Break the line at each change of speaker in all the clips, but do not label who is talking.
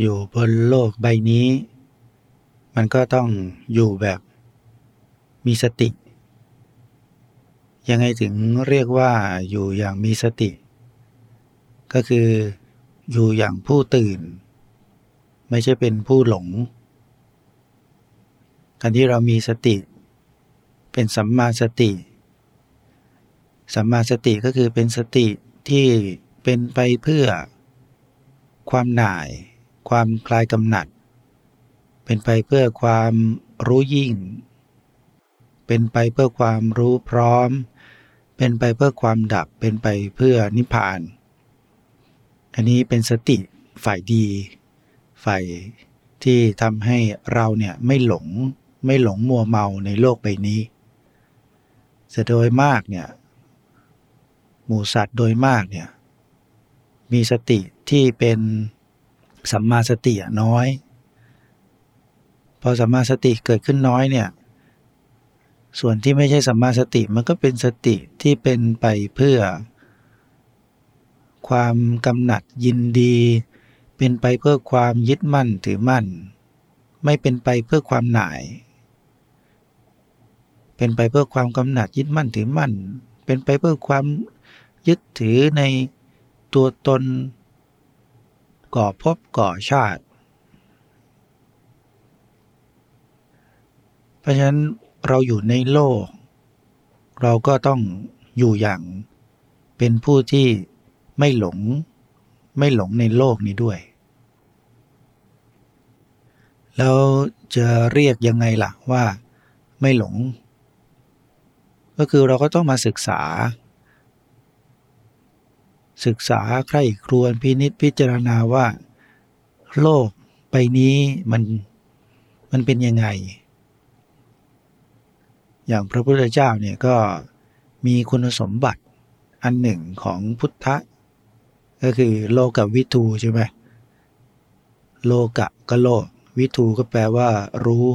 อยู่บนโลกใบนี้ มันก็ต้องอยู่แบบมีสติ ยังไงถึงเรียกว่าอยู่อย่างมีสติ ก็คืออยู่อย่างผู้ตื่น ไม่ใช่เป็นผู้หลง การที่เรามีสติ เป็นสัมมาสติ สัมมาสติก็คือเป็นสติที่เป็นไปเพื่อความหน่าย ความคลายกำหนัด เป็นไปเพื่อความรู้ยิ่ง เป็นไปเพื่อความรู้พร้อม เป็นไปเพื่อความดับ เป็นไปเพื่อนิพพาน อันนี้เป็นสติฝ่ายดี ฝ่ายที่ทำให้เราเนี่ยไม่หลงไม่หลงมัวเมาในโลกใบนี้แต่โดยมากเนี่ยหมูสัตว์โดยมากเนี่ยมีสติที่เป็น สัมมาสติน้อย พอสัมมาสติเกิดขึ้นน้อยเนี่ย ส่วนที่ไม่ใช่สัมมาสติมันก็เป็นสติที่เป็นไปเพื่อ ความกำหนัดยินดี เป็นไปเพื่อความยึดมั่นถือมั่น ไม่เป็นไปเพื่อความหน่าย เป็นไปเพื่อความกำหนัดยึดมั่นถือมั่น เป็นไปเพื่อความยึดถือในตัวตน ก่อพบก่อชาติ เพราะฉะนั้นเราอยู่ในโลก เราก็ต้องอยู่อย่างเป็นผู้ที่ไม่หลง ไม่หลงในโลกนี้ด้วย แล้วจะเรียกยังไงล่ะว่าไม่หลง ก็คือเราก็ต้องมาศึกษา ศึกษาใคร่ครวญพินิษพิจารณาว่า โลกใบนี้มันมันเป็นยังไง อย่างพระพุทธเจ้าเนี่ยก็มีคุณสมบัติอันหนึ่งของพุทธะก็คือโลกับวิทูใช่ไหมโลกะก็โลก วิทูก็แปลว่า รู้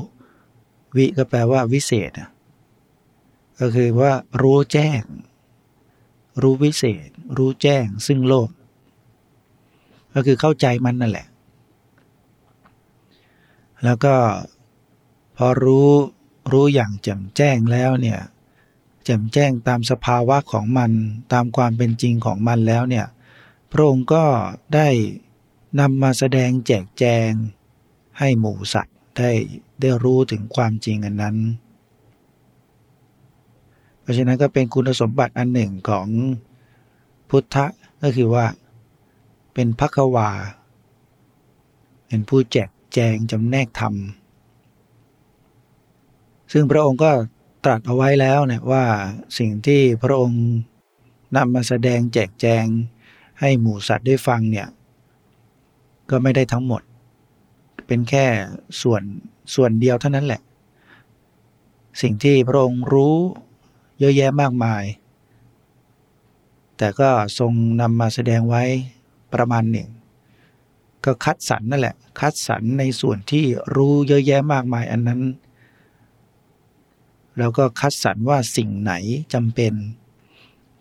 วิก็แปลว่า วิเศษก็คือว่ารู้แจ้ง รู้วิเศษ รู้แจ้งซึ่งโลก ก็คือเข้าใจมันนั่นแหละ แล้วก็พอรู้รู้อย่างแจ่มแจ้งแล้วเนี่ยแจ่มแจ้งตามสภาวะของมันตามความเป็นจริงของมันแล้วเนี่ยพระองค์ก็ได้นำมาแสดงแจกแจงให้หมู่สัตว์ได้ได้รู้ถึงความจริงอันนั้น เพราะฉะนั้นก็เป็นคุณสมบัติอันหนึ่งของ พุทธะก็คือว่า เป็นพักวา เป็นผู้แจกแจงจำแนกธรรม ซึ่งพระองค์ก็ตรัสเอาไว้แล้วเนี่ยว่าสิ่งที่พระองค์นำมาแสดงแจกแจงให้หมู่สัตว์ได้ฟังเนี่ย ก็ไม่ได้ทั้งหมด เป็นแค่ส่วนส่วนเดียวเท่านั้นแหละ สิ่งที่พระองค์รู้เยอะแยะมากมาย แต่ก็ทรงนำมาแสดงไว้ประมาณหนึ่ง ก็คัดสรรนั่นแหละ คัดสรรในส่วนที่รู้เยอะแยะมากมายอันนั้น แล้วก็คัดสรรว่าสิ่งไหนจำเป็น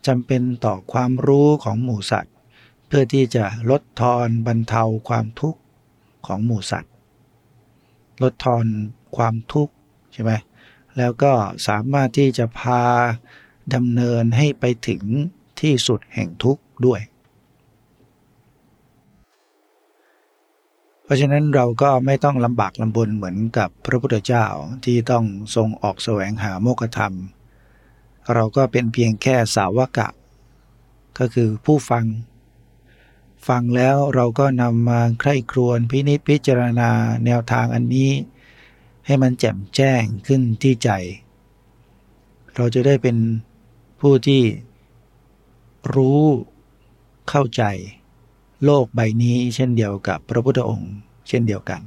จำเป็นต่อความรู้ของหมูสัตว์ เพื่อที่จะลดทอนบรรเทาความทุกข์ของหมูสัตว์ ลดทอนความทุกข์ใช่ไหมแล้วก็สามารถที่จะพาดำเนินให้ไปถึง ที่สุดแห่งทุกข์ด้วย เพราะฉะนั้นเราก็ไม่ต้องลำบากลำบนเหมือนกับพระพุทธเจ้าที่ต้องทรงออกแสวงหาโมกธรรม เราก็เป็นเพียงแค่สาวกะ ก็คือผู้ฟัง ฟังแล้วเราก็นำมาใคร่ครวญพินิจพิจารณาแนวทางอันนี้ให้มันแจ่มแจ้งขึ้นที่ใจ เราจะได้เป็นผู้ที่ รู้เข้าใจโลกใบนี้เช่นเดียวกับพระพุทธองค์ เช่นเดียวกัน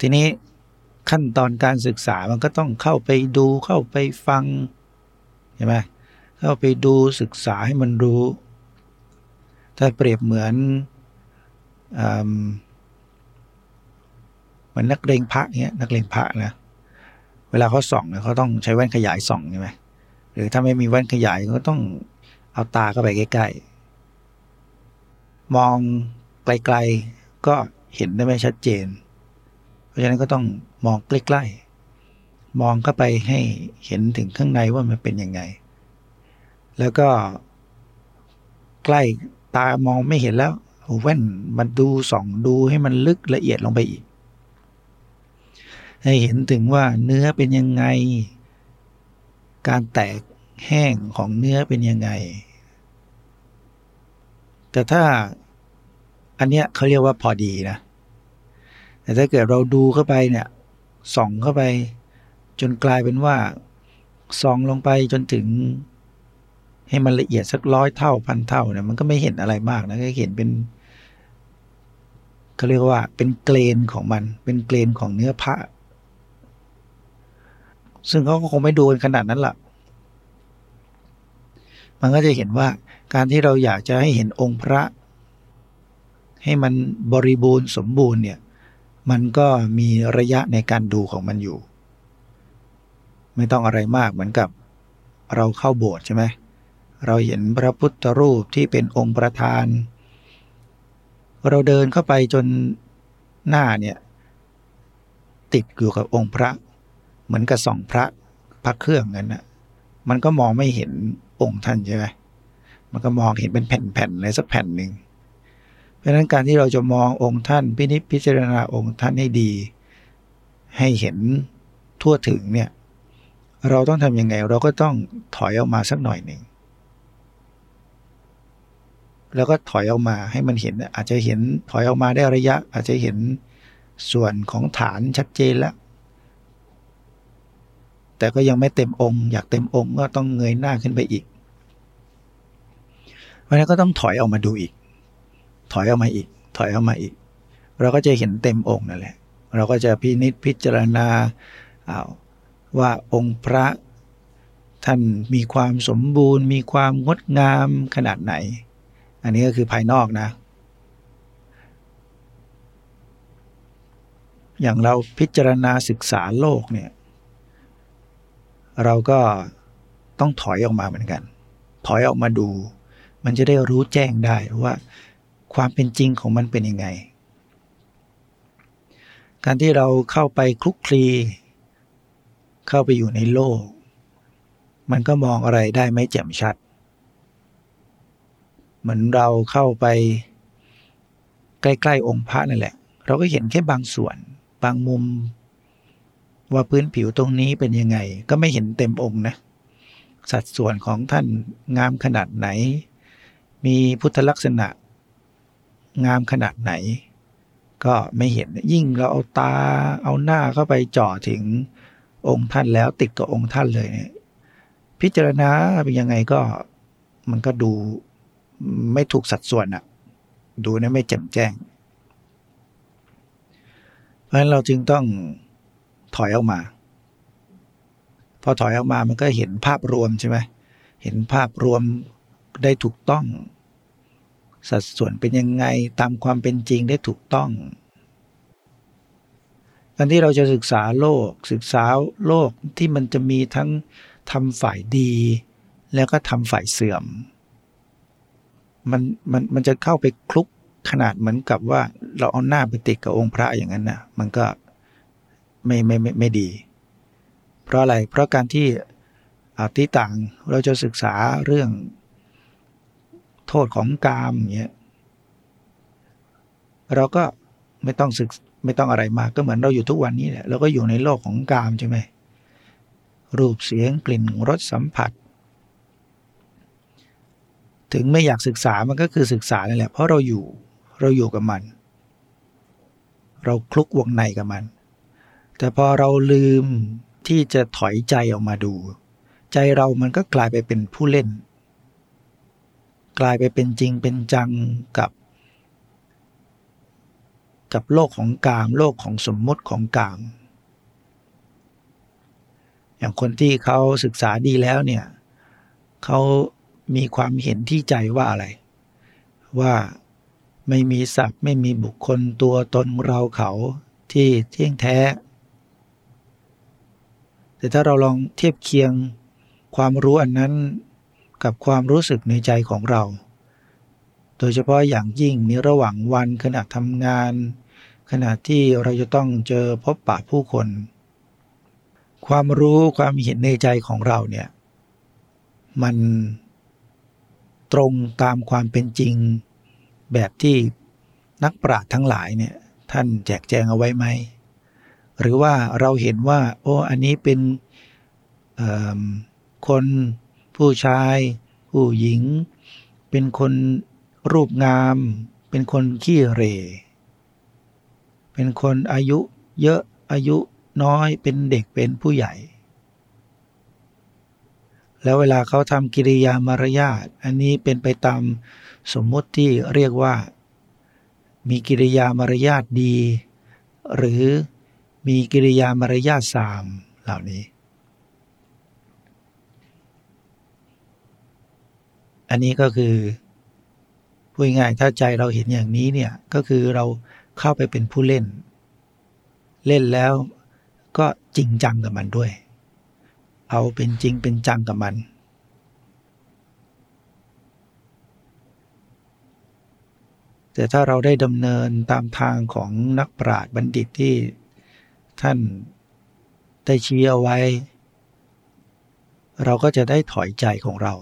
ทีนี้ขั้นตอนการศึกษามันก็ต้องเข้าไปดูเข้าไปฟังใช่ไหมเข้าไปดูศึกษาให้มันรู้ ถ้าเปรียบเหมือนเหมือนนักเลงพระเนี้ยนักเลงพระนะเวลาเขาส่องเนี่ยเขาต้องใช้แว่นขยายส่องใช่ไหม หรือถ้าไม่มีแว่นขยายก็ต้องเอาตาเข้าไปใกล้ๆ มองไกลๆก็เห็นได้ไม่ชัดเจน เพราะฉะนั้นก็ต้องมองใกล้ๆ มองเข้าไปให้เห็นถึงข้างในว่ามันเป็นยังไง แล้วก็ใกล้ตามองไม่เห็นแล้วแว่นมันดูส่องดูให้มันลึกละเอียดลงไปอีก ให้เห็นถึงว่าเนื้อเป็นยังไง การแตกแห้งของเนื้อเป็นยังไง แต่ถ้าอันเนี้ยเขาเรียกว่าพอดีนะ แต่ถ้าเกิดเราดูเข้าไปเนี่ยส่องเข้าไป จนกลายเป็นว่าส่องลงไปจนถึง ให้มันละเอียดสักร้อยเท่าพันเท่าเนี่ยมันก็ไม่เห็นอะไรมากนะก็เห็นเป็นเขาเรียกว่าเป็นเกรนของมัน เป็นเกรนของเนื้อผ้า ซึ่งเขาก็คงไม่ดูขนาดนั้นละ่ะ มันก็จะเห็นว่าการที่เราอยากจะให้เห็นองค์พระ ให้มันบริบูรณ์สมบูรณ์เนี่ย มันก็มีระยะในการดูของมันอยู่ ไม่ต้องอะไรมากเหมือนกับเราเข้าโบสถ์ใช่ไหมเราเห็นพระพุทธรูปที่เป็นองค์ประธาน เราเดินเข้าไปจนหน้าเนี่ย ติดอยู่กับองค์พระ เหมือนกับส่องพระพระเครื่องนั้นนะมันก็มองไม่เห็นองค์ท่านใช่ไหมมันก็มองเห็นเป็นแผ่นๆอะไรสักแผ่นหนึ่งเพราะฉะนั้นการที่เราจะมององค์ท่านพินิจพิจารณาองค์ท่านให้ดี ให้เห็นทั่วถึงเนี่ย เราต้องทำยังไง เราก็ต้องถอยออกมาสักหน่อยหนึ่งแล้วก็ถอยออกมาให้มันเห็นอาจจะเห็นถอยออกมาได้ระยะ อาจจะเห็นส่วนของฐานชัดเจนแล้ว แต่ก็ยังไม่เต็มองค์ อยากเต็มองค์ก็ต้องเงยหน้าขึ้นไปอีก เพราะนั้นก็ต้องถอยออกมาดูอีก ถอยออกมาอีก ถอยออกมาอีก เราก็จะเห็นเต็มองค์นั่นแหละ เราก็จะพินิจพิจารณาอาว่าองค์พระท่านมีความสมบูรณ์ มีความงดงามขนาดไหน อันนี้ก็คือภายนอกนะ อย่างเราพิจารณาศึกษาโลกเนี่ย เราก็ต้องถอยออกมาเหมือนกัน ถอยออกมาดู มันจะได้รู้แจ้งได้ว่า ความเป็นจริงของมันเป็นยังไง การที่เราเข้าไปคลุกคลี เข้าไปอยู่ในโลก มันก็มองอะไรได้ไม่แจ่มชัด เหมือนเราเข้าไปใกล้ ๆ องค์พระนั่นแหละ เราก็เห็นแค่บางส่วน บางมุม ว่าพื้นผิวตรงนี้เป็นยังไง ก็ไม่เห็นเต็มองค์นะ สัดส่วนของท่านงามขนาดไหน มีพุทธลักษณะ งามขนาดไหน ก็ไม่เห็นยิ่งเราเอาตาเอาหน้าเข้าไปจ่อถึงองค์ท่านแล้วติดกับองค์ท่านเลยเนี่ยพิจารณาเป็นยังไงก็มันก็ดูไม่ถูกสัดส่วนอะดูเนี่ยไม่แจ่มแจ้ง เพราะฉะนั้นเราจึงต้อง ถอยออกมา พอถอยออกมามันก็เห็นภาพรวมใช่ไหมเห็นภาพรวมได้ถูกต้อง สัดส่วนเป็นยังไงตามความเป็นจริงได้ถูกต้องการที่เราจะศึกษาโลกศึกษาโลกที่มันจะมีทั้งทำฝ่ายดี แล้วก็ทำฝ่ายเสื่อม มันมันมันจะเข้าไปคลุกขนาดเหมือนกับว่าเราเอาหน้าไปติดกับองค์พระอย่างนั้นนะมันก็ ไม่ไม่ไม่ไม่ดี เพราะอะไรเพราะการที่อาที่ต่างเราจะศึกษาเรื่องโทษของกามอย่างเงี้ยเราก็ไม่ต้องศึกไม่ต้องอะไรมากก็เหมือนเราอยู่ทุกวันนี้แหละเราก็อยู่ในโลกของกามใช่ไหมรูปเสียงกลิ่นรสสัมผัส ถึงไม่อยากศึกษามันก็คือศึกษานั่นแหละเพราะเราอยู่เราอยู่กับมัน เราคลุกวงในกับมัน แต่พอเราลืมที่จะถอยใจออกมาดู ใจเรามันก็กลายไปเป็นผู้เล่น กลายไปเป็นจริงเป็นจังกับ กับโลกของกาม โลกของสมมติของกาม อย่างคนที่เขาศึกษาดีแล้วเนี่ยเขามีความเห็นที่ใจว่าอะไร ว่าไม่มีสัตว์ไม่มีบุคคลตัวตนเราเขาที่เที่ยงแท้ แต่ถ้าเราลองเทียบเคียงความรู้อันนั้นกับความรู้สึกในใจของเรา โดยเฉพาะอย่างยิ่งในระหว่างวันขณะทำงาน ขณะที่เราจะต้องเจอพบปะผู้คน ความรู้ความเห็นในใจของเราเนี่ยมันตรงตามความเป็นจริง แบบที่นักปราชญ์ทั้งหลายเนี่ยท่านแจกแจงเอาไว้ไหม หรือว่าเราเห็นว่า โอ้อันนี้เป็นคนผู้ชาย ผู้หญิง เป็นคนรูปงาม เป็นคนขี้เร เป็นคนอายุเยอะอายุน้อยเป็นเด็กเป็นผู้ใหญ่ แล้วเวลาเขาทำกิริยามารยาทอันนี้เป็นไปตามสมมติที่เรียกว่า มีกิริยามารยาทดี หรือ มีกิริยามารยาทสามเหล่านี้ อันนี้ก็คือพูดง่ายถ้าใจเราเห็นอย่างนี้เนี่ยก็คือเราเข้าไปเป็นผู้เล่น เล่นแล้วก็จริงจังกับมันด้วย เอาเป็นจริงเป็นจังกับมัน แต่ถ้าเราได้ดำเนินตามทางของนักปราชญ์บัณฑิตที่ ท่านได้ชี้เอาไว้ เราก็จะได้ถอยใจของเรา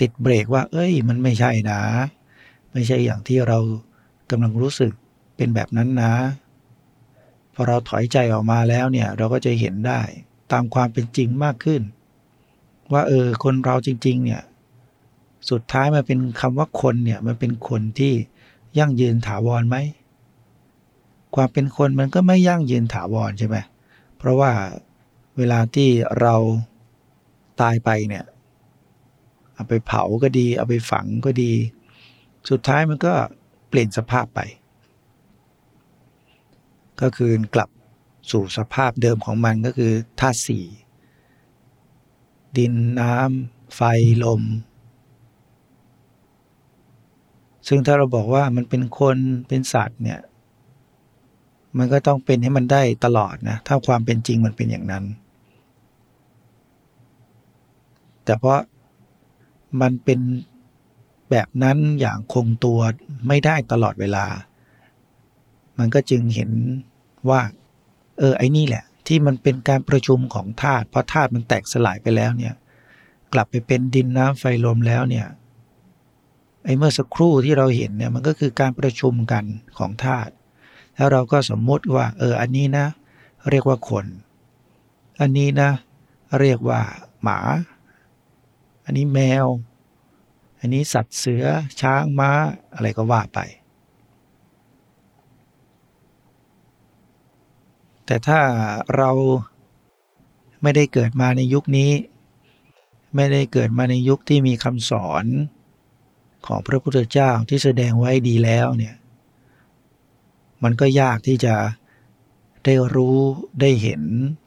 ติดเบรกว่า เอ้ย มันไม่ใช่นะ ไม่ใช่อย่างที่เรากำลังรู้สึกเป็นแบบนั้นนะ พอเราถอยใจออกมาแล้วเนี่ย เราก็จะเห็นได้ตามความเป็นจริงมากขึ้น ว่าเออคนเราจริง ๆ เนี่ยสุดท้ายมันเป็นคำว่าคนเนี่ยมันเป็นคนที่ยั่งยืนถาวรไหม ความเป็นคนมันก็ไม่ยั่งยืนถาวรใช่ไหมเพราะว่าเวลาที่เราตายไปเนี่ย เอาไปเผาก็ดี เอาไปฝังก็ดี สุดท้ายมันก็เปลี่ยนสภาพไป ก็คืนกลับสู่สภาพเดิมของมันก็คือธาตุสี่ดินน้ำไฟลม ซึ่งถ้าเราบอกว่ามันเป็นคนเป็นสัตว์เนี่ย มันก็ต้องเป็นให้มันได้ตลอดนะ ถ้าความเป็นจริงมันเป็นอย่างนั้น แต่เพราะมันเป็นแบบนั้นอย่างคงตัวไม่ได้ตลอดเวลา มันก็จึงเห็นว่า เออไอ้นี่แหละ ที่มันเป็นการประชุมของธาตุเพราะธาตุมันแตกสลายไปแล้วเนี่ย กลับไปเป็นดินน้ำไฟลมแล้วเนี่ยไอ้เมื่อสักครู่ที่เราเห็นเนี่ยมันก็คือการประชุมกันของธาตุ แล้วเราก็สมมติว่า เออ อันนี้นะ เรียกว่าคน อันนี้นะ เรียกว่าหมา อันนี้แมว อันนี้สัตว์เสือ ช้างม้า อะไรก็ว่าไป แต่ถ้าเราไม่ได้เกิดมาในยุคนี้ ไม่ได้เกิดมาในยุคที่มีคำสอนของพระพุทธเจ้าที่แสดงไว้ดีแล้วเนี่ย มันก็ยากที่จะได้รู้ได้เห็น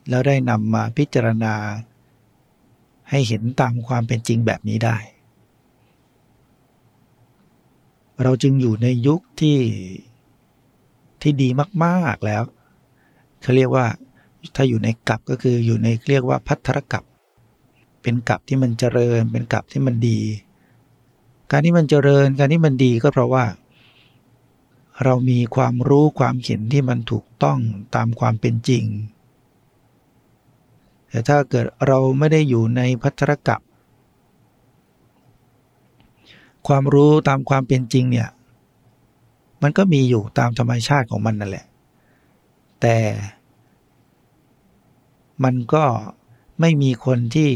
แล้วได้นำมาพิจารณา ให้เห็นตามความเป็นจริงแบบนี้ได้ เราจึงอยู่ในยุคที่ที่ดีมากๆแล้วเขาเรียกว่าถ้าอยู่ในกับก็คืออยู่ในเรียกว่าพัทรกับเป็นกับที่มันเจริญ เป็นกับที่มันดี การที่มันเจริญการที่มันดีก็เพราะว่า เรามีความรู้ความเห็นที่มันถูกต้องตามความเป็นจริง แต่ถ้าเกิดเราไม่ได้อยู่ในพัทรกับ ความรู้ตามความเป็นจริงเนี่ย มันก็มีอยู่ตามธรรมชาติของมันนั่นแหละ แต่มันก็ไม่มีคนที่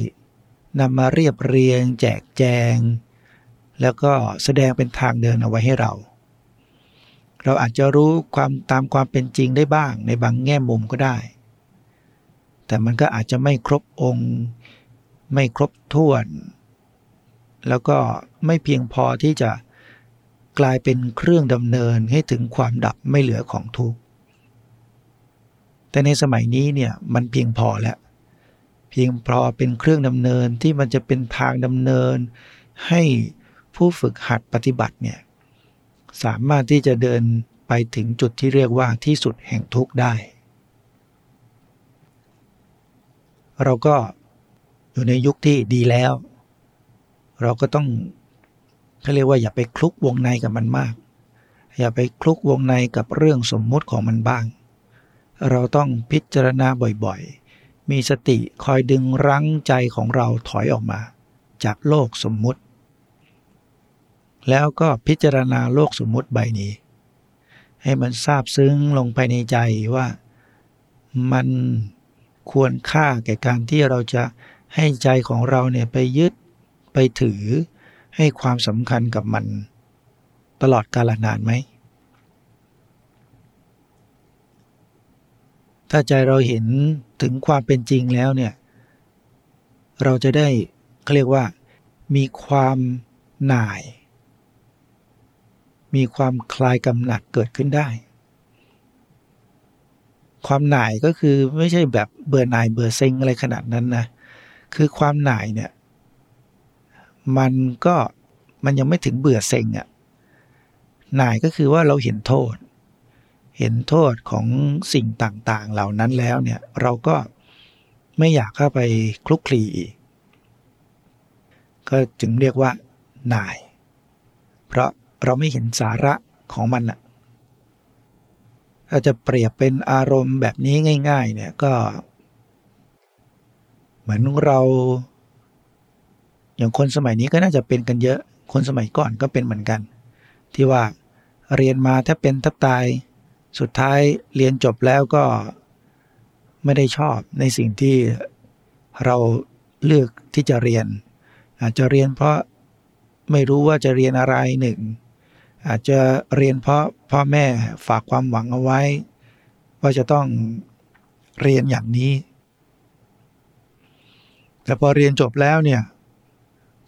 นำมาเรียบเรียง แจกแจง แล้วก็แสดงเป็นทางเดินเอาไว้ให้เรา เราอาจจะรู้ความตามความเป็นจริงได้บ้าง ในบางแง่มุมก็ได้ แต่มันก็อาจจะไม่ครบองค์ ไม่ครบถ้วน แล้วก็ไม่เพียงพอที่จะกลายเป็นเครื่องดำเนินให้ถึงความดับไม่เหลือของทุกข์แต่ในสมัยนี้เนี่ยมันเพียงพอแล้ว เพียงพอเป็นเครื่องดำเนินที่มันจะเป็นทางดำเนิน ให้ผู้ฝึกหัดปฏิบัติเนี่ย สามารถที่จะเดินไปถึงจุดที่เรียกว่าที่สุดแห่งทุกข์ได้ เราก็อยู่ในยุคที่ดีแล้ว เราก็ต้องเขาเรียกว่าอย่าไปคลุกวงในกับมันมาก อย่าไปคลุกวงในกับเรื่องสมมุติของมันบ้าง เราต้องพิจารณาบ่อยๆ มีสติคอยดึงรั้งใจของเราถอยออกมา จากโลกสมมุติ แล้วก็พิจารณาโลกสมมุติใบนี้ ให้มันซาบซึ้งลงไปในใจว่ามันควรค่าแก่การที่เราจะให้ใจของเราเนี่ยไปยึดไปถือให้ความสำคัญกับมัน ตลอดกาลนานไหม ถ้าใจเราเห็นถึงความเป็นจริงแล้วเนี่ย เราจะได้เขาเรียกว่ามีความหน่าย มีความคลายกำหนัดเกิดขึ้นได้ ความหน่ายก็คือไม่ใช่แบบเบื่อหน่ายเบื่อเซ็งอะไรขนาดนั้นนะ คือความหน่ายเนี่ย มันก็มันยังไม่ถึงเบื่อเซ็งอะ่ะหน่ายก็คือว่าเราเห็นโทษ เห็นโทษของสิ่งต่างๆ เหล่านั้นแล้วเนี่ย เราก็ไม่อยากเข้าไปคลุกคลีอีกก็จึงเรียกว่าหน่าย เพราะ เราไม่เห็นสาระของมันอะถ้าจะเปรียบเป็นอารมณ์แบบนี้ง่าย ๆ เนี่ยก็ เหมือนเรา อย่างคนสมัยนี้ก็น่าจะเป็นกันเยอะ คนสมัยก่อนก็เป็นเหมือนกัน ที่ว่าเรียนมาถ้าเป็นทับตาย สุดท้ายเรียนจบแล้วก็ไม่ได้ชอบในสิ่งที่เราเลือกที่จะเรียน อาจจะเรียนเพราะไม่รู้ว่าจะเรียนอะไรหนึ่ง อาจจะเรียนเพราะพ่อแม่ฝากความหวังเอาไว้ ว่าจะต้องเรียนอย่างนี้ แต่พอเรียนจบแล้วเนี่ย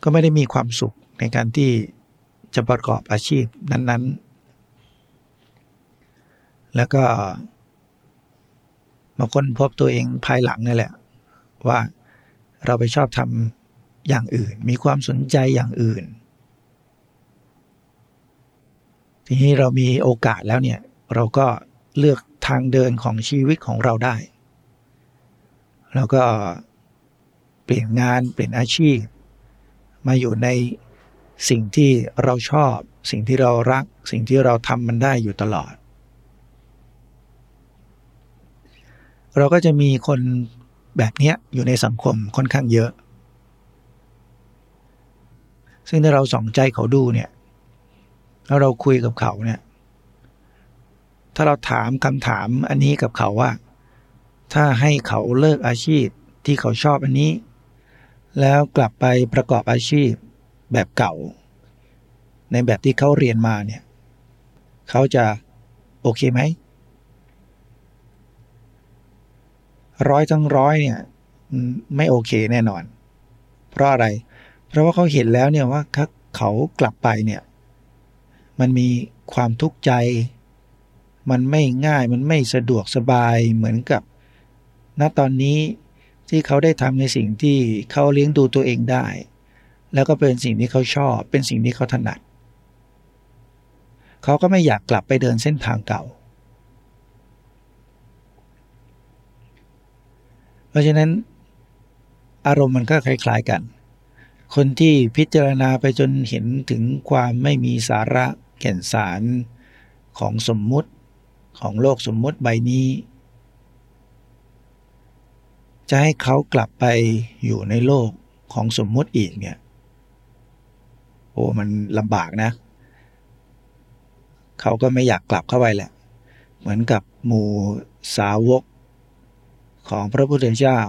ก็ไม่ได้มีความสุขในการที่จะประกอบอาชีพนั้น ๆ แล้วก็มาค้นพบตัวเองภายหลังนี่แหละ ว่าเราไปชอบทำอย่างอื่น มีความสนใจอย่างอื่น ทีนี้เรามีโอกาสแล้วเนี่ยเราก็เลือกทางเดินของชีวิตของเราได้ แล้วก็เปลี่ยนงานเปลี่ยนอาชีพ มาอยู่ในสิ่งที่เราชอบ สิ่งที่เรารัก สิ่งที่เราทำมันได้อยู่ตลอด เราก็จะมีคนแบบนี้อยู่ในสังคมค่อนข้างเยอะ ซึ่งถ้าเราสองใจเขาดูเนี่ย แล้วเราคุยกับเขาเนี่ย ถ้าเราถามคำถามอันนี้กับเขาว่า ถ้าให้เขาเลิกอาชีพที่เขาชอบอันนี้ แล้วกลับไปประกอบอาชีพแบบเก่า ในแบบที่เขาเรียนมาเนี่ย เขาจะโอเคไหมร้อยทั้งร้อยเนี่ยไม่โอเคแน่นอน เพราะอะไร เพราะว่าเขาเห็นแล้วเนี่ยว่าเขากลับไปเนี่ย มันมีความทุกข์ใจ มันไม่ง่ายมันไม่สะดวกสบายเหมือนกับ ณตอนนี้ที่เขาได้ทำในสิ่งที่เขาเลี้ยงดูตัวเองได้ แล้วก็เป็นสิ่งที่เขาชอบ เป็นสิ่งที่เขาถนัด เขาก็ไม่อยากกลับไปเดินเส้นทางเก่า เพราะฉะนั้น อารมณ์มันก็คล้ายๆกัน คนที่พิจารณาไปจนเห็นถึงความไม่มีสาระ แก่นสารของสมมุติของโลกสมมุติใบนี้ จะให้เขากลับไปอยู่ในโลกของสมมุติอีกเนี่ย โอ้มันลำบากนะ เขาก็ไม่อยากกลับเข้าไปแหละ เหมือนกับหมู่สาวกของพระพุทธเจ้า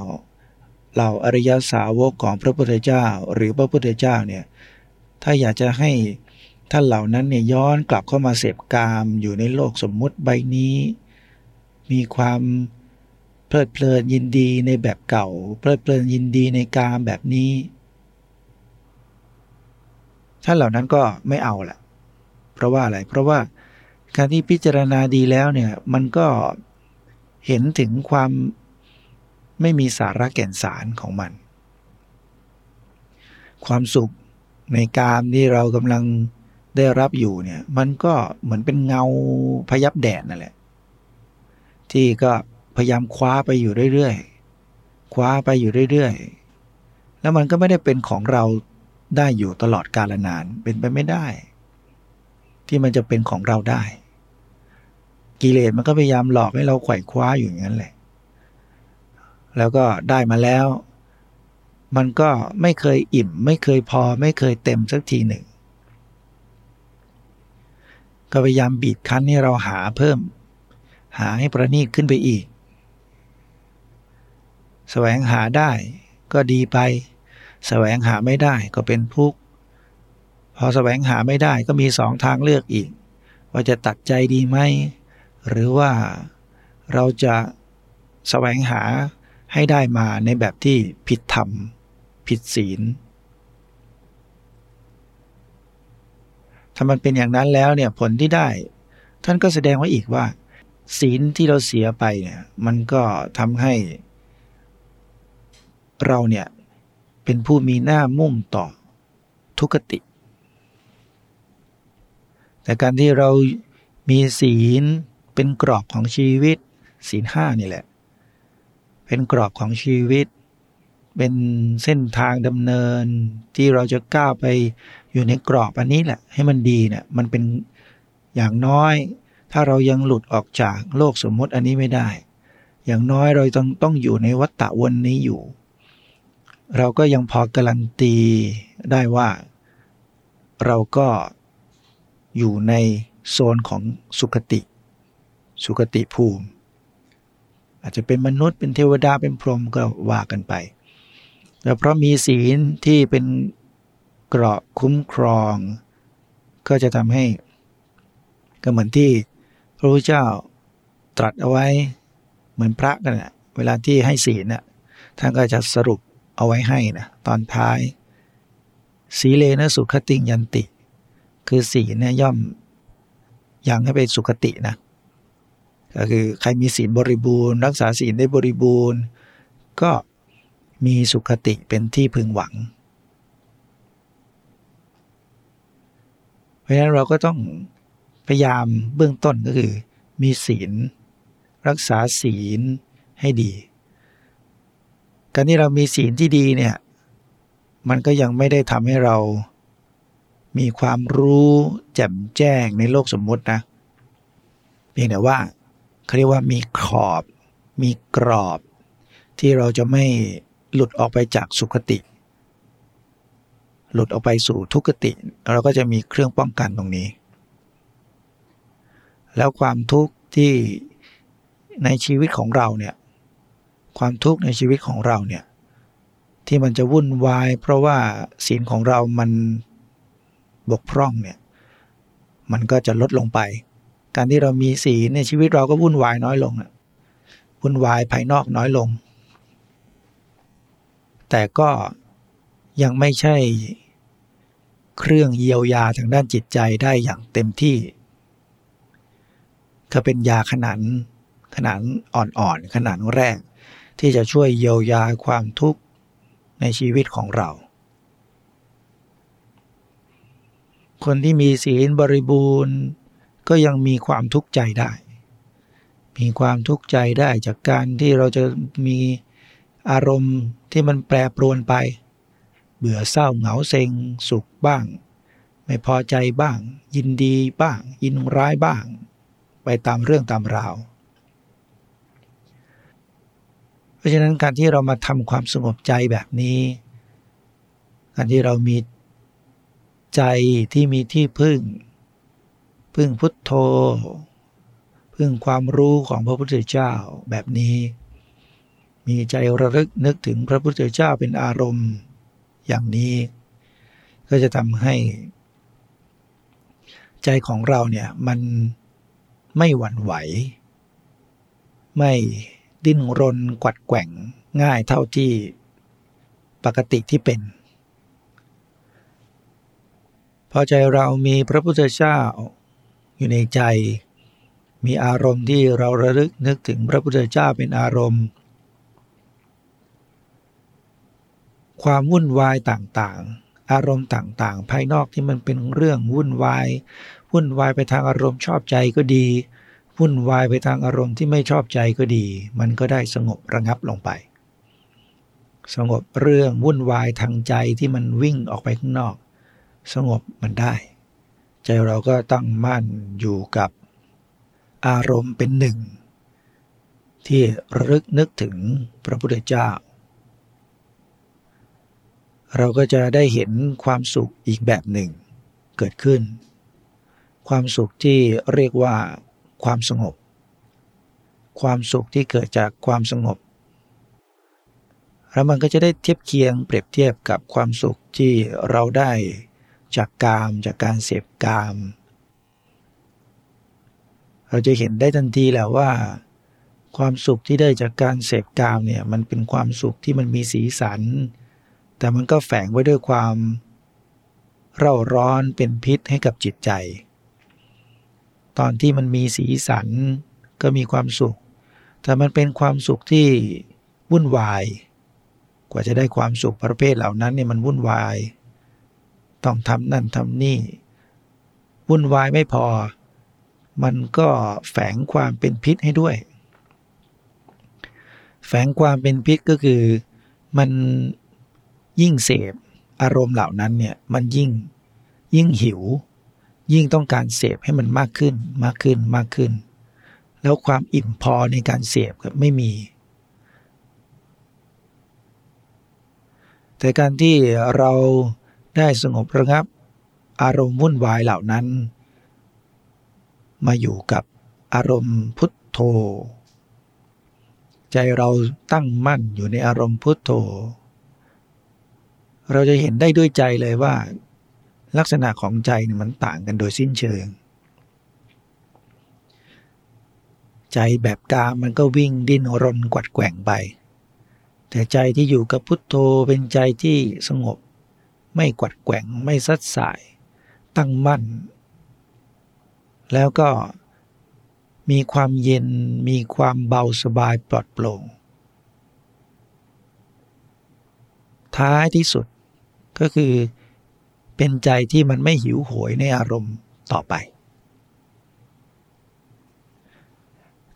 เหล่าอริยสาวกของพระพุทธเจ้า หรือพระพุทธเจ้าเนี่ยถ้าอยากจะให้ ท่านเหล่านั้นเนี่ยย้อนกลับเข้ามาเสพกามอยู่ในโลกสมมุติใบนี้ มีความเพลิดเพลินยินดีในแบบเก่า เพลิดเพลินยินดีในกามแบบนี้ ท่านเหล่านั้นก็ไม่เอาแหละเพราะว่าอะไร เพราะว่าการที่พิจารณาดีแล้วเนี่ยมันก็เห็นถึงความไม่มีสาระแก่นสารของมัน ความสุขในกามที่เรากำลัง ได้รับอยู่เนี่ย มันก็เหมือนเป็นเงาพยับแดดนั่นแหละ ที่ก็พยายามคว้าไปอยู่เรื่อยๆคว้าไปอยู่เรื่อยๆแล้วมันก็ไม่ได้เป็นของเราได้อยู่ตลอดกาลนานเป็นไปไม่ได้ ที่มันจะเป็นของเราได้ กิเลสมันก็พยายามหลอกให้เราไขว่คว้าอยู่อย่างนั้นแหละ แล้วก็ได้มาแล้ว มันก็ไม่เคยอิ่ม ไม่เคยพอ ไม่เคยเต็มสักทีหนึ่ง ก็พยายามบีบคั้นให้เราหาเพิ่ม หาให้ประณีตขึ้นไปอีกแสวงหาได้ก็ดีไปแสวงหาไม่ได้ก็เป็นทุกข์พอแสวงหาไม่ได้ก็มีสองทางเลือกอีก ว่าจะตัดใจดีไหม หรือว่าเราจะแสวงหาให้ได้มาในแบบที่ผิดธรรม ผิดศีล ถ้ามันเป็นอย่างนั้นแล้วเนี่ยผลที่ได้ ท่านก็แสดงไว้อีกว่า ศีลที่เราเสียไปเนี่ยมันก็ทำให้ เราเนี่ยเป็นผู้มีหน้ามุ่งต่อทุกติ แต่การที่เรามีศีลเป็นกรอบของชีวิต ศีลห้านี่แหละ เป็นกรอบของชีวิต เป็นเส้นทางดำเนินที่เราจะก้าวไปอยู่ในกรอบอันนี้แหละ ให้มันดีเนี่ยมันเป็นอย่างน้อย ถ้าเรายังหลุดออกจากโลกสมมติอันนี้ไม่ได้ อย่างน้อยเราต้องต้องอยู่ในวัฏฏะวนนี้อยู่ เราก็ยังพอการันตีได้ว่า เราก็อยู่ในโซนของสุคติ สุคติภูมิ อาจจะเป็นมนุษย์เป็นเทวดาเป็นพรหมก็ว่ากันไป แต่เพราะมีศีลที่เป็นเกราะคุ้มครอง ก็จะทำให้ก็เหมือนที่พระพุทธเจ้าตรัสเอาไว้เหมือนพระกันนะเวลาที่ให้ศีลน่ะท่านก็จะสรุปเอาไว้ให้นะตอนท้าย สีเลนะสุขติยันติ คือสีลเนี่ยย่อมยังให้ไปสุขตินะก็คือใครมีศีลบริบูรณ์ รักษาศีลได้บริบูรณ์ ก็ มีสุขติเป็นที่พึงหวัง เพราะฉะนั้นเราก็ต้องพยายามเบื้องต้นก็คือ มีศีล รักษาศีลให้ดี การที่เรามีศีลที่ดีเนี่ยมันก็ยังไม่ได้ทำให้เรามีความรู้แจ่มแจ้งในโลกสมมตินะเพียงแต่ว่าเขาเรียกว่ามีขอบ มีกรอบ ที่เราจะไม่ หลุดออกไปจากสุขติ หลุดออกไปสู่ทุกติ เราก็จะมีเครื่องป้องกันตรงนี้ แล้วความทุกข์ที่ในชีวิตของเราเนี่ยความทุกข์ในชีวิตของเราเนี่ยที่มันจะวุ่นวาย เพราะว่าศีลของเรามันบกพร่องเนี่ยมันก็จะลดลงไป การที่เรามีศีลในชีวิตเราก็วุ่นวายน้อยลงวุ่นวายภายนอกน้อยลง แต่ก็ยังไม่ใช่เครื่องเยียวยาทางด้านจิตใจได้อย่างเต็มที่ก็เป็นยาขนาดขนาดอ่อนๆขนาดแรก ที่จะช่วยเยียวยาความทุกข์ในชีวิตของเรา คนที่มีศีลบริบูรณ์ ก็ยังมีความทุกข์ใจได้ มีความทุกข์ใจได้จากการที่เราจะมีอารมณ์ ที่มันแปรปรวนไป เบื่อเศร้าเหงาเซ็ง สุขบ้าง ไม่พอใจบ้าง ยินดีบ้าง ยินร้ายบ้าง ไปตามเรื่องตามราว เพราะฉะนั้นการที่เรามาทำความสงบใจแบบนี้ การที่เรามีใจที่มีที่พึ่ง พึ่งพุทโธ พึ่งความรู้ของพระพุทธเจ้าแบบนี้ มีใจระลึกนึกถึงพระพุทธเจ้าเป็นอารมณ์อย่างนี้ ก็จะทำให้ ใจของเราเนี่ยมันไม่หวั่นไหว ไม่ดิ้นรนกวัดแกว่งง่ายเท่าที่ปกติที่เป็น พอใจเรามีพระพุทธเจ้าอยู่ในใจ มีอารมณ์ที่เราระลึกนึกถึงพระพุทธเจ้าเป็นอารมณ์ ความวุ่นวายต่างๆ อารมณ์ต่างๆ ภายนอกที่มันเป็นเรื่องวุ่นวาย วุ่นวายไปทางอารมณ์ชอบใจก็ดี วุ่นวายไปทางอารมณ์ที่ไม่ชอบใจก็ดี มันก็ได้สงบระงับลงไป สงบเรื่องวุ่นวายทางใจที่มันวิ่งออกไปข้างนอก สงบมันได้ ใจเราก็ตั้งมั่นอยู่กับอารมณ์เป็นหนึ่ง ที่ระลึกนึกถึงพระพุทธเจ้า เราก็จะได้เห็นความสุขอีกแบบหนึ่งเกิดขึ้น ความสุขที่เรียกว่าความสงบ ความสุขที่เกิดจากความสงบ แล้วมันก็จะได้เทียบเคียงเปรียบเทียบกับความสุขที่เราได้จากกามจากการเสพกาม เราจะเห็นได้ทันทีแหละว่า ความสุขที่ได้จากการเสพกามเนี่ยมันเป็นความสุขที่มันมีสีสัน แต่มันก็แฝงไว้ด้วยความเร่าร้อนเป็นพิษให้กับจิตใจ ตอนที่มันมีสีสันก็มีความสุข แต่มันเป็นความสุขที่วุ่นวาย กว่าจะได้ความสุขประเภทเหล่านั้นเนี่ยมันวุ่นวาย ต้องทำนั่นทำนี่ วุ่นวายไม่พอ มันก็แฝงความเป็นพิษให้ด้วย แฝงความเป็นพิษก็คือมัน ยิ่งเสพอารมณ์เหล่านั้นเนี่ยมันยิ่งยิ่งหิว ยิ่งต้องการเสพให้มันมากขึ้นมากขึ้นมากขึ้น แล้วความอิ่มพอในการเสพก็ไม่มี แต่การที่เราได้สงบระงับ อารมณ์วุ่นวายเหล่านั้น มาอยู่กับอารมณ์พุทโธ ใจเราตั้งมั่นอยู่ในอารมณ์พุทโธ เราจะเห็นได้ด้วยใจเลยว่า ลักษณะของใจมันต่างกันโดยสิ้นเชิง ใจแบบกามันก็วิ่งดิ้นรนกวัดแกว่งไป แต่ใจที่อยู่กับพุทโธเป็นใจที่สงบ ไม่กวัดแกว่งไม่ซัดสาย ตั้งมั่น แล้วก็มีความเย็นมีความเบาสบายปลอดโปร่งท้ายที่สุด ก็คือเป็นใจที่มันไม่หิวโหยในอารมณ์ต่อไป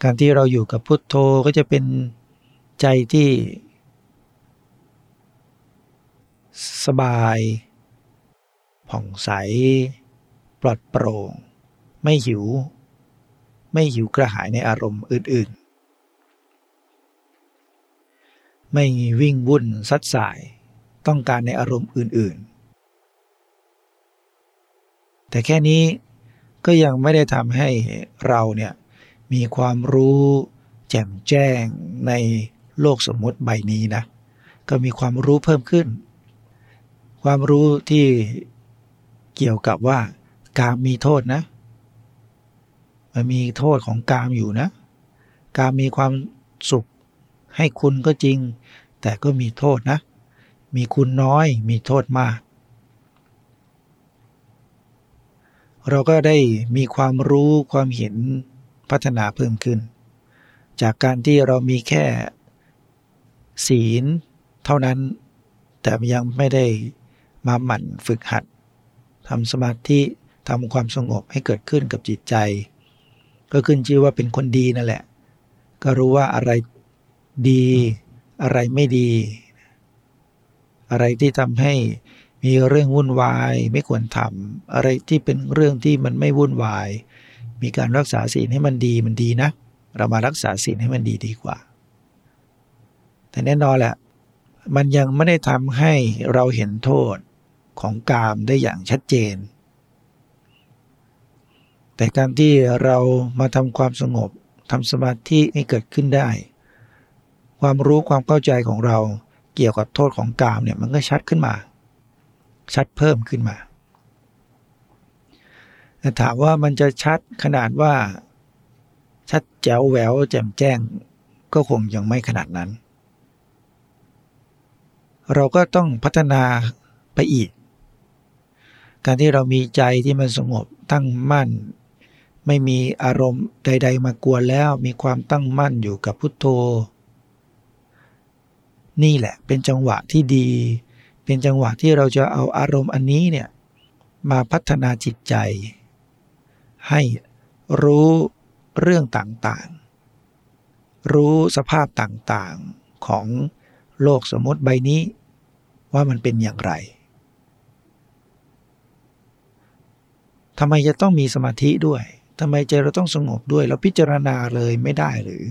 การที่เราอยู่กับพุทโธก็จะเป็นใจที่ สบาย ผ่องใส ปลอดโปร่ง ไม่หิว ไม่หิวกระหายในอารมณ์อื่น ๆ ไม่วิ่งวุ่นซัดสาย ต้องการในอารมณ์อื่น ๆ แต่แค่นี้ก็ยังไม่ได้ทำให้เราเนี่ยมีความรู้แจ่มแจ้งในโลกสมมติใบนี้นะ ก็มีความรู้เพิ่มขึ้น ความรู้ที่เกี่ยวกับว่ากามมีโทษนะ มันมีโทษของกามอยู่นะ กามมีความสุขให้คุณก็จริง แต่ก็มีโทษนะ มีคุณน้อยมีโทษมาก เราก็ได้มีความรู้ความเห็นพัฒนาเพิ่มขึ้น จากการที่เรามีแค่ศีลเท่านั้น แต่ยังไม่ได้มาหมั่นฝึกหัดทำสมาธิทำความสงบให้เกิดขึ้นกับจิตใจ ก็ขึ้นชื่อว่าเป็นคนดีนั่นแหละ ก็รู้ว่าอะไรดีอะไรไม่ดี อะไรที่ทำให้มีเรื่องวุ่นวายไม่ควรทำอะไรที่เป็นเรื่องที่มันไม่วุ่นวาย มีการรักษาศีลให้มันดีมันดีนะ เรามารักษาศีลให้มันดีดีกว่า แต่แน่นอนแหละ มันยังไม่ได้ทำให้เราเห็นโทษของกามได้อย่างชัดเจน แต่การที่เรามาทำความสงบทำสมาธิให้เกิดขึ้นได้ ความรู้ความเข้าใจของเรา เกี่ยวกับโทษของกามเนี่ยมันก็ชัดขึ้นมา ชัดเพิ่มขึ้นมาแต่ถามว่ามันจะชัดขนาดว่า ชัดแจ๋วแหววแจ่มแจ้ง ก็คงยังไม่ขนาดนั้น เราก็ต้องพัฒนาไปอีก การที่เรามีใจที่มันสงบตั้งมั่น ไม่มีอารมณ์ใด ๆ มากวนแล้วมีความตั้งมั่นอยู่กับพุทโธ นี่แหละเป็นจังหวะที่ดี เป็นจังหวะที่เราจะเอาอารมณ์อันนี้เนี่ยมาพัฒนาจิตใจ ให้รู้เรื่องต่างๆ รู้สภาพต่างๆของโลกสมมติใบนี้ ว่ามันเป็นอย่างไรทำไมจะต้องมีสมาธิด้วยทำไมใจเราต้องสงบด้วยเราพิจารณาเลยไม่ได้หรือ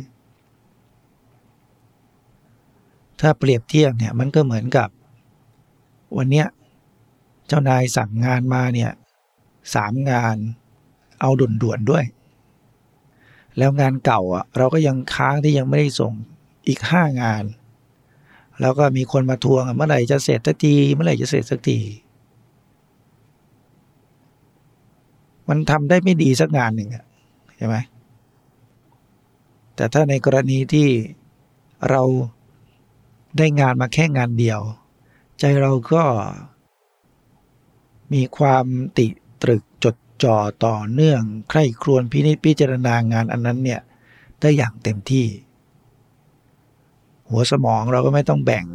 ถ้าเปรียบเทียบเนี่ยมันก็เหมือนกับ วันเนี้ยเจ้านายสั่งงานมาเนี่ยสามงานเอาด่วนๆด้วย แล้วงานเก่าอะเราก็ยังค้างที่ยังไม่ได้ส่งอีกห้างาน แล้วก็มีคนมาทวงเมื่อไหร่จะเสร็จสักทีเมื่อไหร่จะเสร็จสักทีมันทำได้ไม่ดีสักงานหนึ่งใช่ไหมแต่ถ้าในกรณีที่เรา ได้งานมาแค่งานเดียว ใจเราก็มีความติตรึกจดจ่อต่อเนื่องใคร่ครวญพินิจพิจารณางานอันนั้นเนี่ยได้อย่างเต็มที่ หัวสมองเราก็ไม่ต้องแบ่ง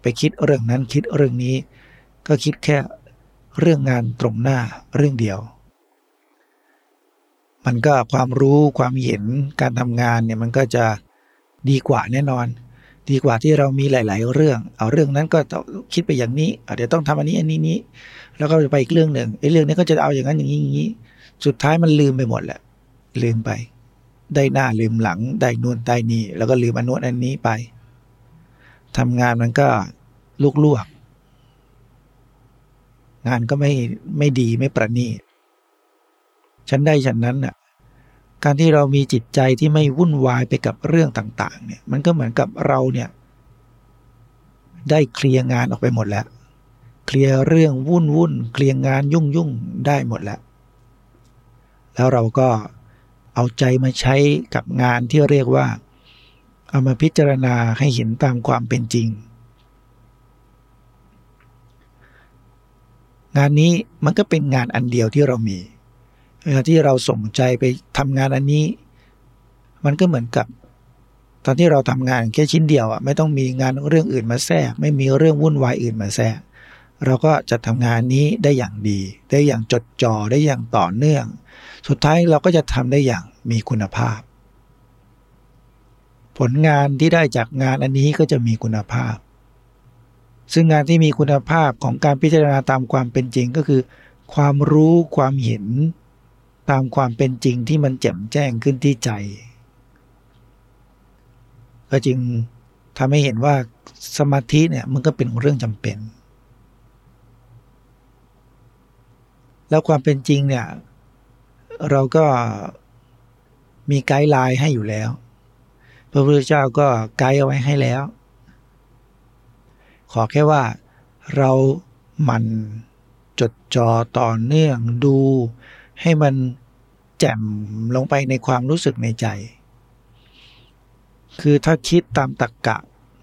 ไปคิดเรื่องนั้นคิดเรื่องนี้ ก็คิดแค่เรื่องงานตรงหน้าเรื่องเดียว มันก็ความรู้ความเห็นการทำงานเนี่ยมันก็จะดีกว่าแน่นอน ดีกว่าที่เรามีหลาย ๆ เรื่อง เอาเรื่องนั้นก็ต้องคิดไปอย่างนี้เดี๋ยวต้องทำอันนี้อันนี้นี้ แล้วก็ไปอีกเรื่องหนึ่งไอ้เรื่องนี้ก็จะเอาอย่างนั้นอย่างนี้อย่างนี้ สุดท้ายมันลืมไปหมดแหละ ลืมไป ได้หน้าลืมหลัง ได้นู่นได้นี่ แล้วก็ลืมอันนู้นอันนี้ไปทำงานมันก็ลุกลวก งานก็ไม่ไม่ดีไม่ประณีตฉันได้ฉันนั้นน่ะ การที่เรามีจิตใจที่ไม่วุ่นวายไปกับเรื่องต่าง ๆ เนี่ย มันก็เหมือนกับเราเนี่ย ได้เคลียร์งานออกไปหมดแล้ว เคลียร์เรื่องวุ่นวุ่นเคลียร์งานยุ่งยุ่งได้หมดแล้ว แล้วเราก็เอาใจมาใช้กับงานที่เรียกว่า เอามาพิจารณาให้เห็นตามความเป็นจริง งานนี้มันก็เป็นงานอันเดียวที่เรามี เวลาที่เราส่งใจไปทำงานอันนี้ มันก็เหมือนกับ ตอนที่เราทำงานแค่ชิ้นเดียวอะไม่ต้องมีงานเรื่องอื่นมาแทรก ไม่มีเรื่องวุ่นวายอื่นมาแทรก เราก็จะทำงานนี้ได้อย่างดี ได้อย่างจดจ่อได้อย่างต่อเนื่อง สุดท้ายเราก็จะทำได้อย่างมีคุณภาพ ผลงานที่ได้จากงานอันนี้ก็จะมีคุณภาพ ซึ่งงานที่มีคุณภาพของการพิจารณาตามความเป็นจริงก็คือ ความรู้ความเห็น ตามความเป็นจริงที่มันแจ่มแจ้งขึ้นที่ใจ ก็จึงทำให้เห็นว่าสมาธิเนี่ยมันก็เป็นเรื่องจำเป็น แล้วความเป็นจริงเนี่ย เราก็มีไกด์ไลน์ให้อยู่แล้ว พระพุทธเจ้าก็ไกด์เอาไว้ให้แล้ว ขอแค่ว่าเราหมั่นจดจ่อต่อเนื่องดู ให้มันแจ่มลงไปในความรู้สึกในใจ คือถ้าคิดตามตรกกะ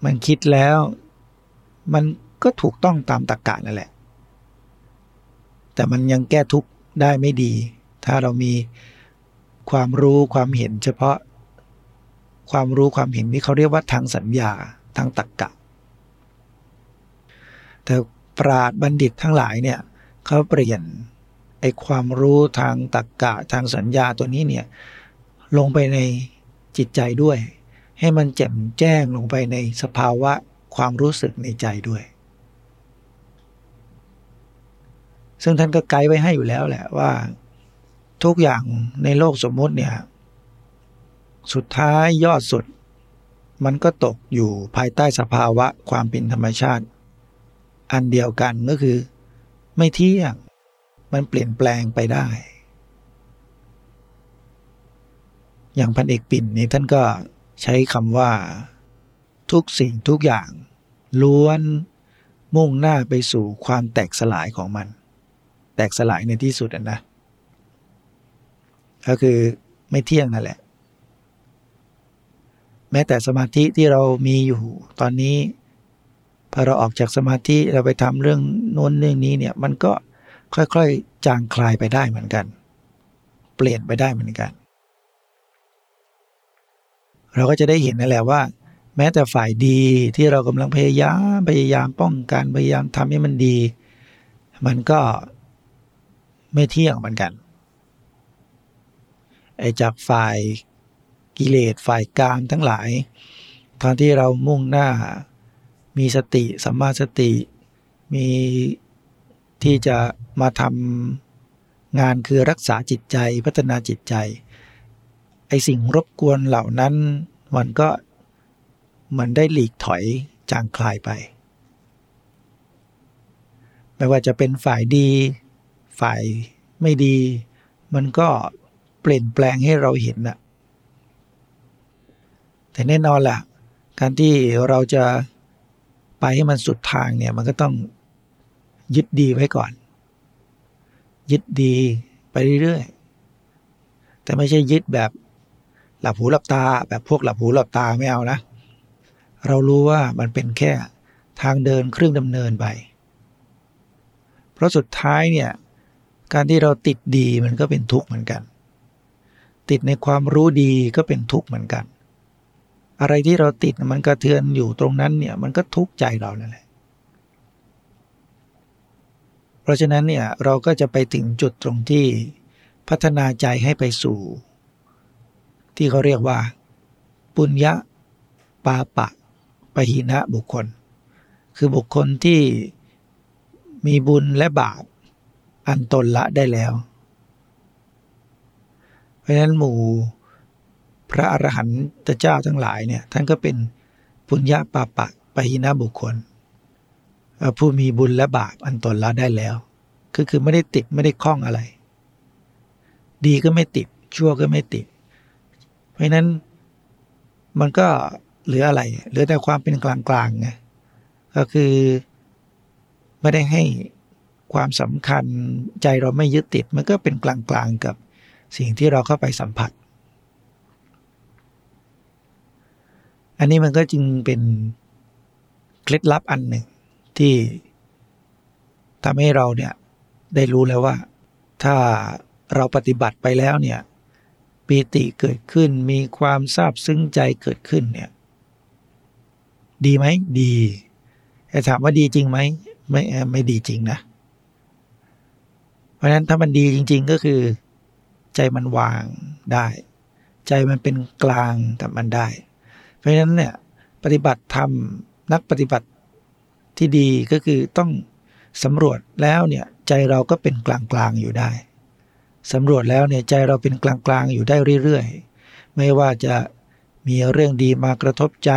มันคิดแล้ว มันก็ถูกต้องตามตรกกะนั่นแหละ แต่มันยังแก้ทุกข์ได้ไม่ดี ถ้าเรามีความรู้ความเห็นเฉพาะ ความรู้ความเห็นที่เขาเรียกว่าทางสัญญาทางตรกกะ แต่ปราดบัณฑิตทั้งหลายเนี่ยเขาเปลี่ยน ไอความรู้ทางตรกกะทางสัญญาตัวนี้เนี่ยลงไปในจิตใจด้วย ให้มันแจ่มแจ้งลงไปในสภาวะความรู้สึกในใจด้วย ซึ่งท่านก็ไกด์ไว้ให้อยู่แล้วแหละว่า ทุกอย่างในโลกสมมติเนี่ย สุดท้ายยอดสุด มันก็ตกอยู่ภายใต้สภาวะความเป็นธรรมชาติ อันเดียวกันก็คือ ไม่เที่ยง มันเปลี่ยนแปลงไปได้ อย่างพันเอกปิ่นนี่ท่านก็ใช้คำว่า ทุกสิ่งทุกอย่าง ล้วนมุ่งหน้าไปสู่ความแตกสลายของมัน แตกสลายในที่สุดนะ ก็คือไม่เที่ยงนั่นแหละ แม้แต่สมาธิที่เรามีอยู่ตอนนี้พอเราออกจากสมาธิเราไปทำเรื่องโน้นเรื่องนี้เนี่ย มันก็ค่อยๆ จางคลายไปได้เหมือนกัน เปลี่ยนไปได้เหมือนกัน เราก็จะได้เห็นนั่นแหละว่า แม้แต่ฝ่ายดีที่เรากำลังพยายามพยายามป้องกันพยายามทำให้มันดี มันก็ไม่เที่ยงเหมือนกันไอ้จากฝ่ายกิเลสฝ่ายกามทั้งหลายตอนที่เรามุ่งหน้ามีสติสัมมาสติ มีที่จะ มาทำงานคือรักษาจิตใจพัฒนาจิตใจ ไอสิ่งรบกวนเหล่านั้น มันก็มันได้หลีกถอยจางคลายไป ไม่ว่าจะเป็นฝ่ายดี ฝ่ายไม่ดี มันก็เปลี่ยนแปลงให้เราเห็นนะแต่แน่นอนล่ะ การที่เราจะไปให้มันสุดทางเนี่ย มันก็ต้องยึดดีไว้ก่อน ยึดดีไปเรื่อยๆ แต่ไม่ใช่ยึดแบบหลับหูหลับตา แบบพวกหลับหูหลับตาไม่เอานะ เรารู้ว่ามันเป็นแค่ทางเดินเครื่องดำเนินไป เพราะสุดท้ายเนี่ยการที่เราติดดีมันก็เป็นทุกข์เหมือนกัน ติดในความรู้ดีก็เป็นทุกข์เหมือนกัน อะไรที่เราติดมันกระเทือนอยู่ตรงนั้นเนี่ยมันก็ทุกข์ใจเรานั่นแหละ เพราะฉะนั้นเนี่ยเราก็จะไปถึงจุดตรงที่พัฒนาใจให้ไปสู่ ที่เขาเรียกว่า ปุญญาปาปะปะหินะบุคคล คือบุคคลที่มีบุญและบาปอันตนละได้แล้ว เพราะฉะนั้นหมู่พระอรหันตเจ้าทั้งหลายเนี่ยท่านก็เป็นปุญญาปาปะปะหินะบุคคล ผู้มีบุญและบาปอันตนละได้แล้ว คือคือไม่ได้ติดไม่ได้คล้องอะไร ดีก็ไม่ติด ชั่วก็ไม่ติด เพราะนั้นมันก็เหลืออะไร เหลือแต่ความเป็นกลางๆไงก็คือไม่ได้ให้ความสำคัญใจเราไม่ยึดติด มันก็เป็นกลางๆกับสิ่งที่เราเข้าไปสัมผัส อันนี้มันก็จึงเป็นเคล็ดลับอันหนึ่ง ที่ทำให้เราเนี่ยได้รู้แล้วว่า ถ้าเราปฏิบัติไปแล้วเนี่ยปีติเกิดขึ้นมีความซาบซึ้งใจเกิดขึ้นเนี่ย ดีไหมดีแต่ถามว่าดีจริงไหมไม่ไม่ดีจริงนะ เพราะฉะนั้นถ้ามันดีจริง ๆก็คือ ใจมันวางได้ ใจมันเป็นกลางกับมันได้ เพราะฉะนั้นเนี่ยปฏิบัติธรรมนักปฏิบัติ ที่ดีก็คือต้องสำรวจแล้วเนี่ยใจเราก็เป็นกลางๆอยู่ได้สำรวจแล้วเนี่ยใจเราเป็นกลางๆอยู่ได้เรื่อยๆ ไม่ว่าจะมีเรื่องดีมากระทบใจ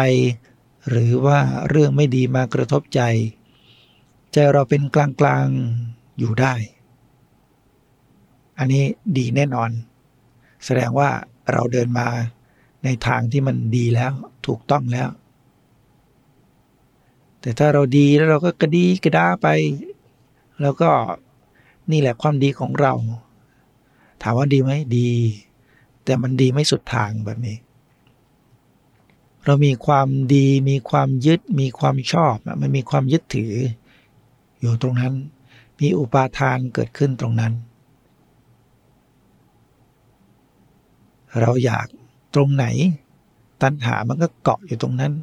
หรือว่าเรื่องไม่ดีมากระทบใจ ใจเราเป็นกลางๆอยู่ได้ อันนี้ดีแน่นอน แสดงว่าเราเดินมาในทางที่มันดีแล้วถูกต้องแล้ว แต่ถ้าเราดีแล้วเราก็กระดีกระด้าไป แล้วก็นี่แหละความดีของเรา ถามว่าดีไหมดี แต่มันดีไม่สุดทางแบบนี้ เรามีความดีมีความยึดมีความชอบมันมีความยึดถือ อยู่ตรงนั้น มีอุปาทานเกิดขึ้นตรงนั้น เราอยากตรงไหน ตัณหามันก็เกาะอยู่ตรงนั้น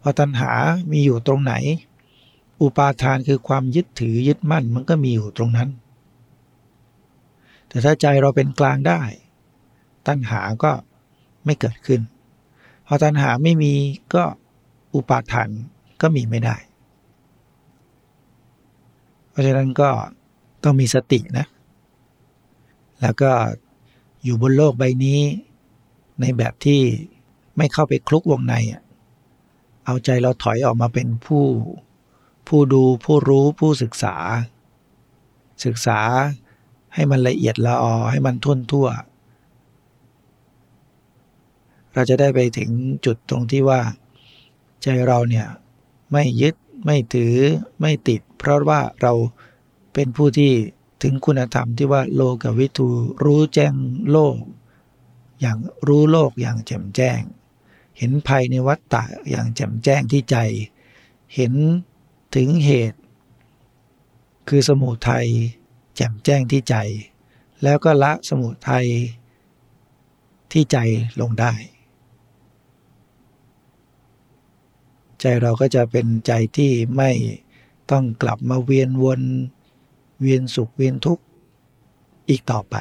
พอตัณหามีอยู่ตรงไหน อุปาทานคือความยึดถือยึดมั่นมันก็มีอยู่ตรงนั้น แต่ถ้าใจเราเป็นกลางได้ ตัณหาก็ไม่เกิดขึ้น พอตัณหาไม่มีก็อุปาทานก็มีไม่ได้ เพราะฉะนั้นก็ต้องมีสตินะ แล้วก็อยู่บนโลกใบนี้ในแบบที่ไม่เข้าไปคลุกวงในอะ เอาใจเราถอยออกมาเป็นผู้ผู้ดูผู้รู้ผู้ศึกษา ศึกษาให้มันละเอียดละออให้มันทุ่นทั่ว เราจะได้ไปถึงจุดตรงที่ว่า ใจเราเนี่ยไม่ยึดไม่ถือไม่ติด เพราะว่าเราเป็นผู้ที่ถึงคุณธรรมที่ว่าโลกวิทูรู้แจ้งโลก อย่างรู้โลกอย่างแจ่มแจ้ง เห็นภัยในวัฏฏะอย่างแจ่มแจ้งที่ใจ เห็นถึงเหตุ คือสมุทัยแจ่มแจ้งที่ใจ แล้วก็ละสมุทัยที่ใจลงได้ ใจเราก็จะเป็นใจที่ไม่ต้องกลับมาเวียนวน เวียนสุขเวียนทุกข์อีกต่อไป